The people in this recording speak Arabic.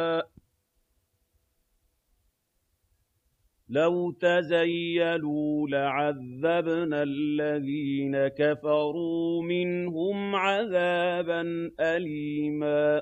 ۚ. لَوْ تَزَيَّلُوا لَعَذَّبْنَا الَّذِينَ كَفَرُوا مِنْهُمْ عَذَابًا أَلِيمًا